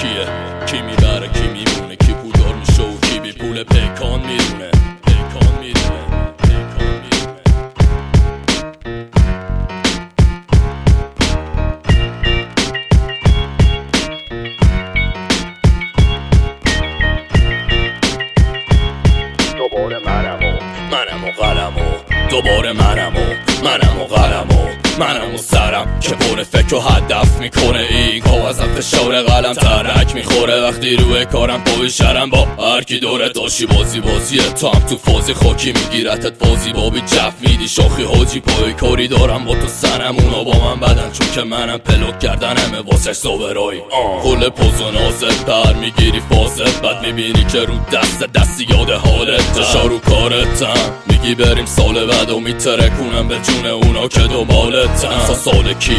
کیه کی می‌بره کی میمونه؟ کی پولدار میشه و کی بی پول پیکان میرونه پیکان میرونه دوباره منم و منم و قلم و دوباره منم و منم و قلم و منم و سرم که پر فکر و هدف می‌کنه. این کاغذم فشار قلم ترک می‌خوره. وقتی روی کارم پای شرم با هر کی دوره داشتی بازی بازیه تو هم تو فازی خاکی میگیرتت بازی بابی جف میدی. شاخی حاجی پای کاری دارم با تو سرم. اونا با من بدن چون که منم پلوک کردن همه واسه صبرایی کل پوز و نازت پر می‌گیری فازت بعد می‌بینی که رو دست دستی یاد حالت. جشا رو کارتم. میگی بریم سال بعد و میترکونم به جون اونا که دنبالتن تا سال کیه؟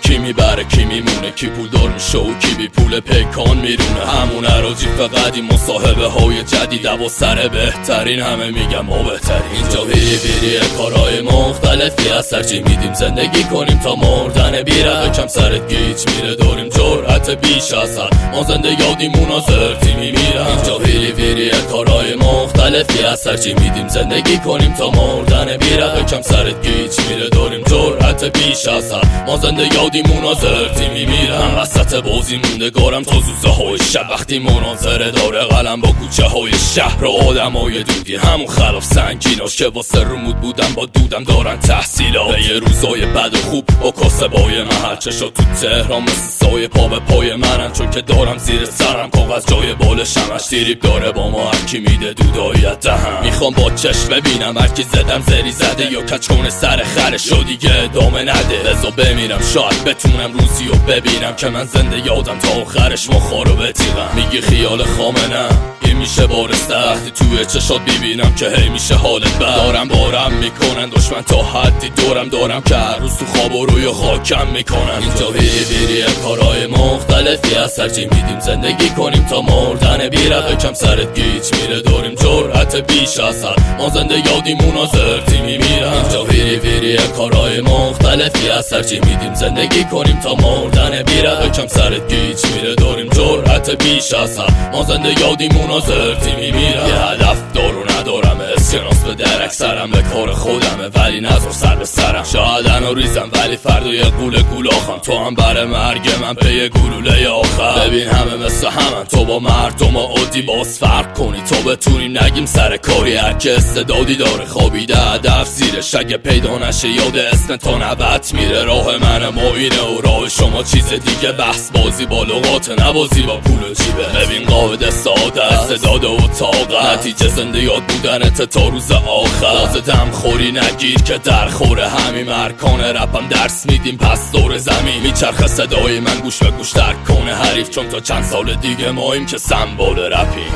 کی می‌بره کی میمونه؟ کی پول دار میشه و کی بی پول پیکان میرونه؟ همون عراجی فقدی مصاحبه های جدید و سر بهترین همه میگم ما بهترین اینجا ویری ویری کارهای مختلفی از سرچی میدیم. زندگی کنیم تا مردن بیره. کم سرت گیچ میره داریم جرأت بیش از حد. ما زنده یادیم اونا زرتی میمیرم اینجا ویری ویری کارهای مختلفی از سرچی میدیم. زندگی کنیم تا مردن بیره کم سرت گیچ میره داریم جرأت بیش از حد. ما زنده یادیم اونا زرتی میمیرم وسط بازی موندگارم تا زوزه های شب. وقتی مناظره داره قلم با کوچه های شهر و آدم های دودی. همون خلاف سنگیناش که واسه رمود بودم با دودم دارن تحصیلات. یه روزای بد و خوب با کاسبای محل. چشا تو تهران مثل سایه پا پای منن چون که دارم زیر سرم. کاغذ جای بالشمش تیریب داره با ما هرکی میده دودایت دهم می‌خوام با چشم ببینم هرکی زدم زری زده یا کچکون سر خرش. و دیگه ادامه نده. لذا بمیرم شاید بتونم روزی رو ببینم که من زنده یادم تا آخرش مخارو بتیغم. میگی خیال خامنم میشه بار سختی توی چشات ببینم که هی میشه حالت بد. دارم بارم می‌کنن دشمن تا حدی دورم دارم که هر روز تو خواب و روی خاکم می‌کنن. اینجا ویری کارهای مختلفی از سرچی میدیم زندگی کنیم تا مردن بیره کم سرت گیچ میره داریم جرأت بیش از حد. ما زنده یادیم اونا زرتی میمیرن اینجا ویری ویری کارهای مختلفی از سرچی میدیم زندگی کنیم تا مردن بیره کم سرت گیچ میره داریم جرأت بیش از حد. ما زنده یادیم اونا زرتی میمیرن یه هدف. دارو ندارم اسکناس به درک سرم به کار خودمه ولی نظر سر به سرم. شاید انا ریزم ولی فردا یه گول گول آخم. تو هم بره مرگ من پی گلوله آخر. ببین همه مثل همن. تو با مردم عادی باز فرق کنی. تو بتونیم نگیم سر کاری. هر که استعدادی داره خوابیده هدف زیرش. اگه پیدا نشه یاد اسم تا نبت میره. راه من ما اینه و راه شما چیز دیگه. بحث بازی با لغات نبازی با پول و جیبه. ببین قاعده ساده استعداد و طاقت. نتیجه زنده یاد بودنت تا روز آخر. باز دم خوری نگیر که در خوره همین مرکان رپم درس میدیم پس دور زمین. میچرخه صدای من گوش به گوش در کنه حریف. چون تا چند سال دیگه ماییم که سمبال رپیم.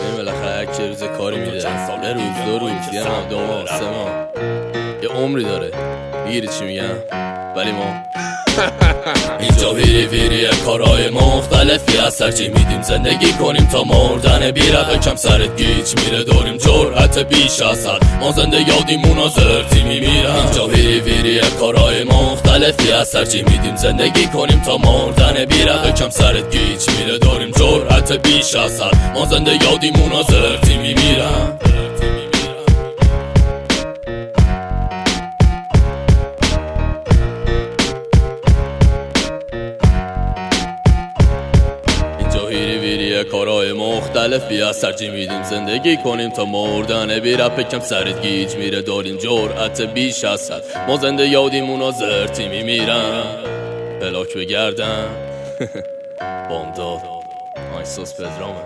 این بالاخره کی روز کاری میده. یه روز دو روز یه ماه دو ماه سه ماه. یه عمری داره. می‌گیری چی میگم؟ ولی ما. اینجا ویری ویری کارهای مختلفی از سرچی میدیم زندگی کنیم تا مردن بیره کم سرت گیچ میره داریم جرأت بیش از حد. ما زنده یادیم اونا زرتی میمیرن اینجا ویری ویری کارهای مختلفی از سرچی میدیم زندگی کنیم تا مردن بیره کم سرت گیچ میره داریم جرأت بیش از حد. ما زنده یادیم اونا زرتی میمیرن مختلفی از سرچی میدیم زندگی کنیم تا مردن بی رپ کم سرت گیج میره. داریم جرأت بیش از حد ما زنده یادیم اونا زرتی میمیرن پلاک بگردن. بامداد. آیسوس پدرامه.